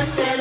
I said